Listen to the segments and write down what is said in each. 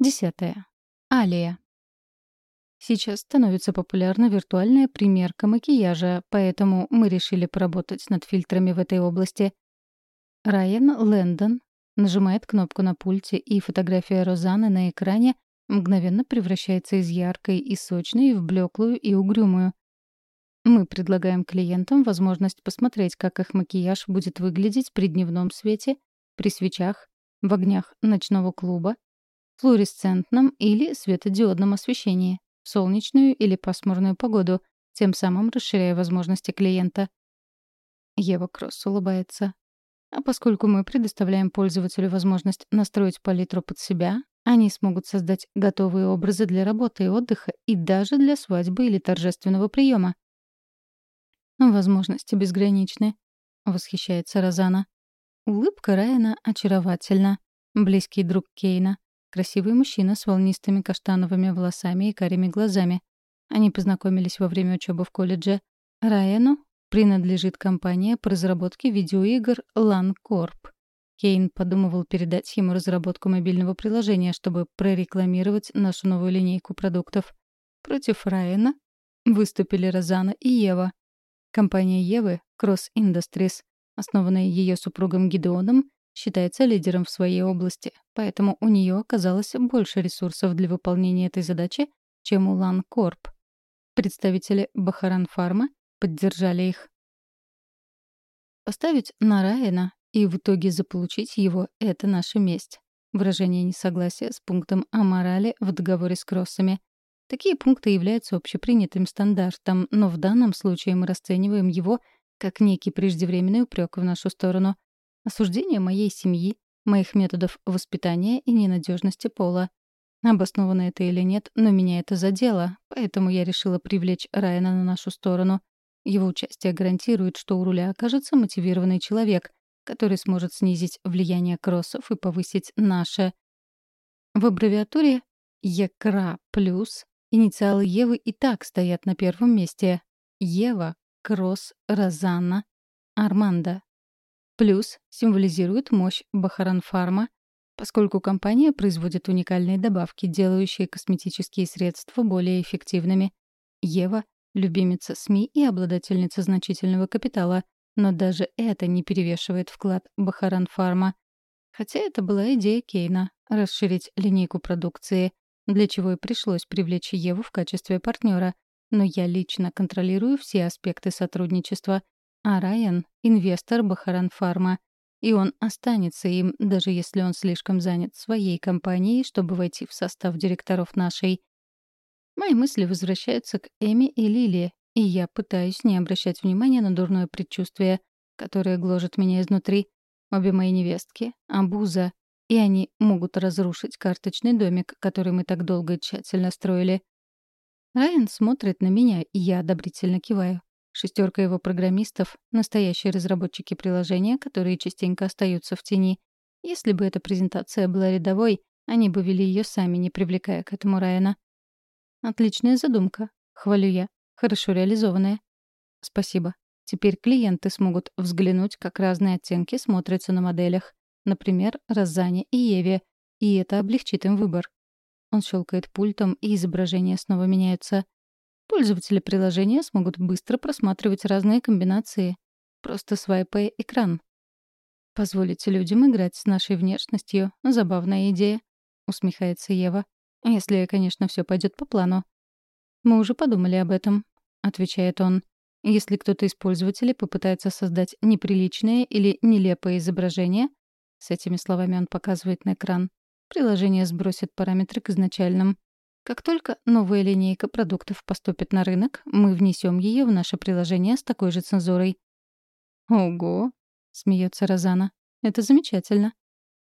Десятое. Алия. Сейчас становится популярна виртуальная примерка макияжа, поэтому мы решили поработать над фильтрами в этой области. Райан Лэндон нажимает кнопку на пульте, и фотография Розаны на экране мгновенно превращается из яркой и сочной в блеклую и угрюмую. Мы предлагаем клиентам возможность посмотреть, как их макияж будет выглядеть при дневном свете, при свечах, в огнях ночного клуба, флуоресцентном или светодиодном освещении, в солнечную или пасмурную погоду, тем самым расширяя возможности клиента. Ева Кросс улыбается. А поскольку мы предоставляем пользователю возможность настроить палитру под себя, они смогут создать готовые образы для работы и отдыха и даже для свадьбы или торжественного приема. «Возможности безграничны», — восхищается Розана. Улыбка Райана очаровательна. Близкий друг Кейна. Красивый мужчина с волнистыми каштановыми волосами и карими глазами. Они познакомились во время учебы в колледже. Райану принадлежит компания по разработке видеоигр LAN Corp. Кейн подумывал передать ему разработку мобильного приложения, чтобы прорекламировать нашу новую линейку продуктов. Против Райана выступили Розана и Ева. Компания Евы, Cross Industries, основанная ее супругом Гидеоном, считается лидером в своей области, поэтому у нее оказалось больше ресурсов для выполнения этой задачи, чем у Лан Корп. Представители Бахаран Фарма поддержали их. Поставить на Райана и в итоге заполучить его — это наша месть. Выражение несогласия с пунктом о морали в договоре с Кроссами. Такие пункты являются общепринятым стандартом, но в данном случае мы расцениваем его как некий преждевременный упрек в нашу сторону. Осуждение моей семьи, моих методов воспитания и ненадежности пола. Обосновано это или нет, но меня это задело, поэтому я решила привлечь Райана на нашу сторону. Его участие гарантирует, что у руля окажется мотивированный человек, который сможет снизить влияние кроссов и повысить наше. В аббревиатуре ЕКРА плюс инициалы Евы и так стоят на первом месте. Ева, Кросс, Розанна, Армандо. Плюс символизирует мощь Бахаранфарма, поскольку компания производит уникальные добавки, делающие косметические средства более эффективными. Ева — любимица СМИ и обладательница значительного капитала, но даже это не перевешивает вклад Бахаран Фарма. Хотя это была идея Кейна — расширить линейку продукции, для чего и пришлось привлечь Еву в качестве партнера. Но я лично контролирую все аспекты сотрудничества, а Райан — инвестор Бахаран Фарма. И он останется им, даже если он слишком занят своей компанией, чтобы войти в состав директоров нашей. Мои мысли возвращаются к Эми и Лили, и я пытаюсь не обращать внимания на дурное предчувствие, которое гложет меня изнутри. Обе мои невестки — абуза, и они могут разрушить карточный домик, который мы так долго и тщательно строили. Райан смотрит на меня, и я одобрительно киваю. Шестерка его программистов — настоящие разработчики приложения, которые частенько остаются в тени. Если бы эта презентация была рядовой, они бы вели ее сами, не привлекая к этому Райана. «Отличная задумка», — хвалю я. Хорошо реализованная. Спасибо. Теперь клиенты смогут взглянуть, как разные оттенки смотрятся на моделях. Например, Розане и Еве. И это облегчит им выбор. Он щелкает пультом, и изображения снова меняются. Пользователи приложения смогут быстро просматривать разные комбинации, просто свайпая экран. «Позволите людям играть с нашей внешностью. Забавная идея», — усмехается Ева. «Если, конечно, все пойдет по плану. Мы уже подумали об этом. — отвечает он. «Если кто-то из пользователей попытается создать неприличное или нелепое изображение...» С этими словами он показывает на экран. Приложение сбросит параметры к изначальным. Как только новая линейка продуктов поступит на рынок, мы внесем ее в наше приложение с такой же цензурой. «Ого!» — смеется Розана. «Это замечательно.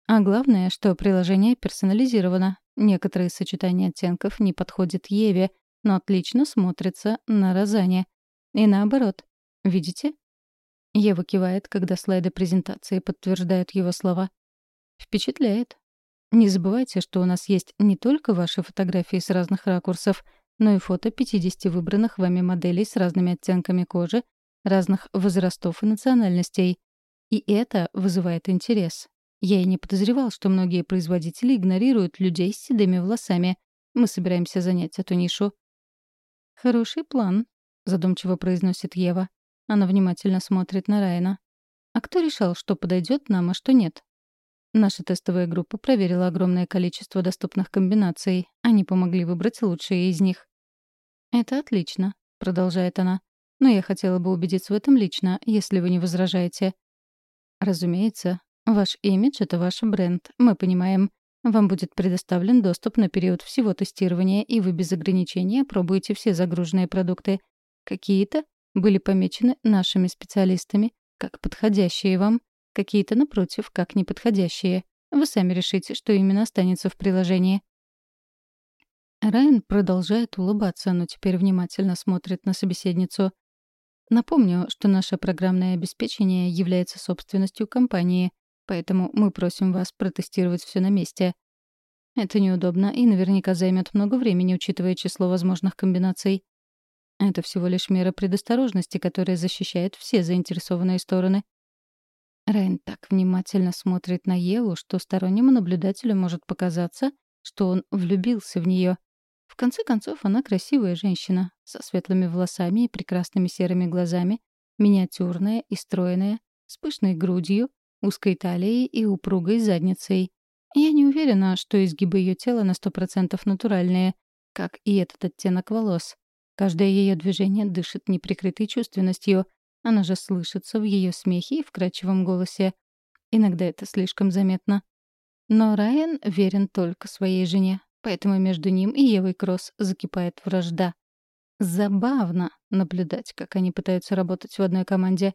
А главное, что приложение персонализировано. Некоторые сочетания оттенков не подходят Еве, но отлично смотрится на Розане. И наоборот. Видите? Ева кивает, когда слайды презентации подтверждают его слова. Впечатляет. Не забывайте, что у нас есть не только ваши фотографии с разных ракурсов, но и фото 50 выбранных вами моделей с разными оттенками кожи, разных возрастов и национальностей. И это вызывает интерес. Я и не подозревал, что многие производители игнорируют людей с седыми волосами. Мы собираемся занять эту нишу. «Хороший план», — задумчиво произносит Ева. Она внимательно смотрит на Райана. «А кто решал, что подойдет нам, а что нет?» Наша тестовая группа проверила огромное количество доступных комбинаций. Они помогли выбрать лучшие из них. «Это отлично», — продолжает она. «Но я хотела бы убедиться в этом лично, если вы не возражаете». «Разумеется. Ваш имидж — это ваш бренд. Мы понимаем. Вам будет предоставлен доступ на период всего тестирования, и вы без ограничения пробуете все загруженные продукты. Какие-то были помечены нашими специалистами как подходящие вам, Какие-то, напротив, как неподходящие. Вы сами решите, что именно останется в приложении. Райан продолжает улыбаться, но теперь внимательно смотрит на собеседницу. Напомню, что наше программное обеспечение является собственностью компании, поэтому мы просим вас протестировать все на месте. Это неудобно и наверняка займет много времени, учитывая число возможных комбинаций. Это всего лишь мера предосторожности, которая защищает все заинтересованные стороны. Райан так внимательно смотрит на Еву, что стороннему наблюдателю может показаться, что он влюбился в нее. В конце концов, она красивая женщина, со светлыми волосами и прекрасными серыми глазами, миниатюрная и стройная, с пышной грудью, узкой талией и упругой задницей. Я не уверена, что изгибы ее тела на сто процентов натуральные, как и этот оттенок волос. Каждое ее движение дышит неприкрытой чувственностью, она же слышится в ее смехе и вкрадчивом голосе. Иногда это слишком заметно. Но Райан верен только своей жене, поэтому между ним и Евой Кросс закипает вражда. Забавно наблюдать, как они пытаются работать в одной команде.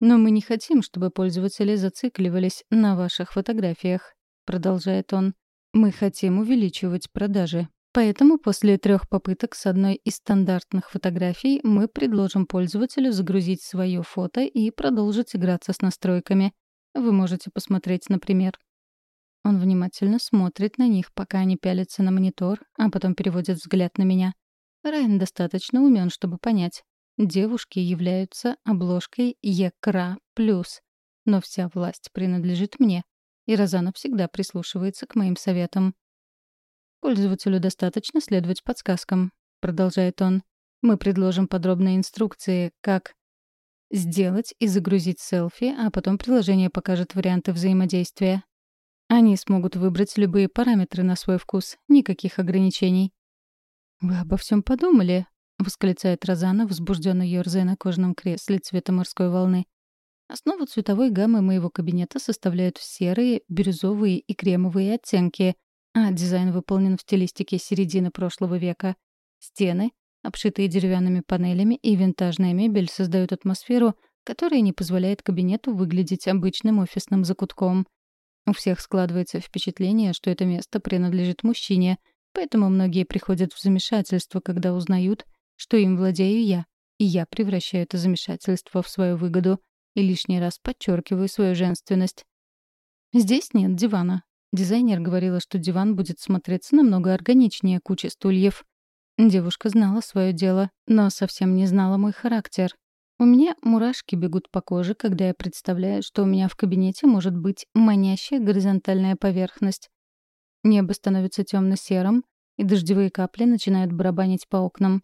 «Но мы не хотим, чтобы пользователи зацикливались на ваших фотографиях», — продолжает он. «Мы хотим увеличивать продажи. Поэтому после трех попыток с одной из стандартных фотографий мы предложим пользователю загрузить свое фото и продолжить играться с настройками. Вы можете посмотреть, например. Он внимательно смотрит на них, пока они пялятся на монитор, а потом переводит взгляд на меня. Райан достаточно умен, чтобы понять. Девушки являются обложкой ЕКРА+, но вся власть принадлежит мне, и Розана всегда прислушивается к моим советам. Пользователю достаточно следовать подсказкам, продолжает он. Мы предложим подробные инструкции, как сделать и загрузить селфи, а потом приложение покажет варианты взаимодействия. Они смогут выбрать любые параметры на свой вкус, никаких ограничений. «Вы обо всем подумали?» — восклицает Розана, возбужденно ёрзая на кожаном кресле цвета морской волны. Основу цветовой гаммы моего кабинета составляют серые, бирюзовые и кремовые оттенки, а дизайн выполнен в стилистике середины прошлого века. Стены, обшитые деревянными панелями и винтажная мебель создают атмосферу, которая не позволяет кабинету выглядеть обычным офисным закутком. У всех складывается впечатление, что это место принадлежит мужчине, поэтому многие приходят в замешательство, когда узнают, что им владею я, и я превращаю это замешательство в свою выгоду и лишний раз подчеркиваю свою женственность. Здесь нет дивана, Дизайнер говорила, что диван будет смотреться намного органичнее кучи стульев. Девушка знала свое дело, но совсем не знала мой характер. У меня мурашки бегут по коже, когда я представляю, что у меня в кабинете может быть манящая горизонтальная поверхность. Небо становится темно-серым, и дождевые капли начинают барабанить по окнам.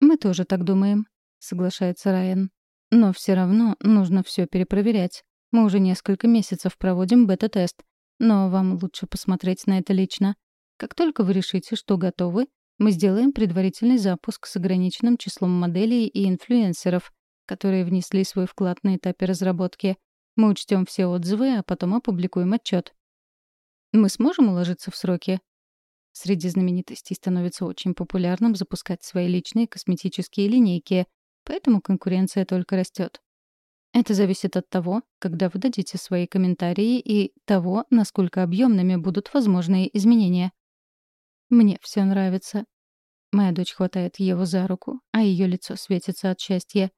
«Мы тоже так думаем», — соглашается Райан. «Но все равно нужно все перепроверять. Мы уже несколько месяцев проводим бета-тест, но вам лучше посмотреть на это лично. Как только вы решите, что готовы, мы сделаем предварительный запуск с ограниченным числом моделей и инфлюенсеров, которые внесли свой вклад на этапе разработки. Мы учтем все отзывы, а потом опубликуем отчет. Мы сможем уложиться в сроки? Среди знаменитостей становится очень популярным запускать свои личные косметические линейки, поэтому конкуренция только растет. Это зависит от того, когда вы дадите свои комментарии и того, насколько объемными будут возможные изменения. Мне все нравится. Моя дочь хватает Еву за руку, а ее лицо светится от счастья.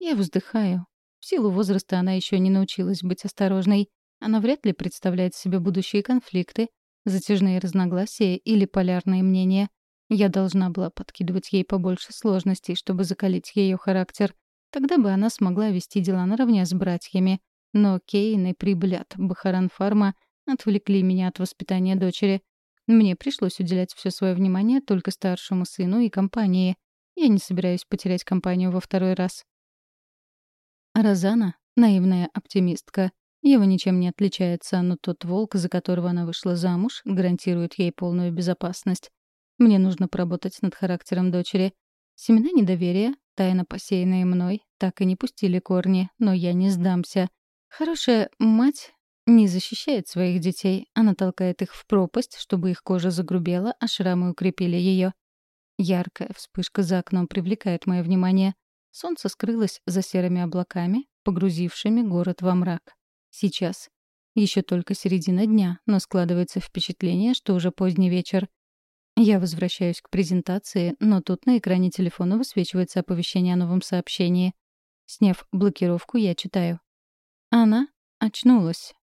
Я вздыхаю. В силу возраста она еще не научилась быть осторожной. Она вряд ли представляет себе будущие конфликты, затяжные разногласия или полярные мнения. Я должна была подкидывать ей побольше сложностей, чтобы закалить ее характер. Тогда бы она смогла вести дела наравне с братьями. Но Кейн и Приблят Бахаран Фарма отвлекли меня от воспитания дочери. Мне пришлось уделять все свое внимание только старшему сыну и компании. Я не собираюсь потерять компанию во второй раз. Розана — наивная оптимистка. Его ничем не отличается, но тот волк, за которого она вышла замуж, гарантирует ей полную безопасность. Мне нужно поработать над характером дочери. Семена недоверия, тайно посеянные мной, так и не пустили корни, но я не сдамся. Хорошая мать не защищает своих детей, она толкает их в пропасть, чтобы их кожа загрубела, а шрамы укрепили ее. Яркая вспышка за окном привлекает мое внимание. Солнце скрылось за серыми облаками, погрузившими город во мрак. Сейчас. Еще только середина дня, но складывается впечатление, что уже поздний вечер. Я возвращаюсь к презентации, но тут на экране телефона высвечивается оповещение о новом сообщении. Сняв блокировку, я читаю. Она очнулась.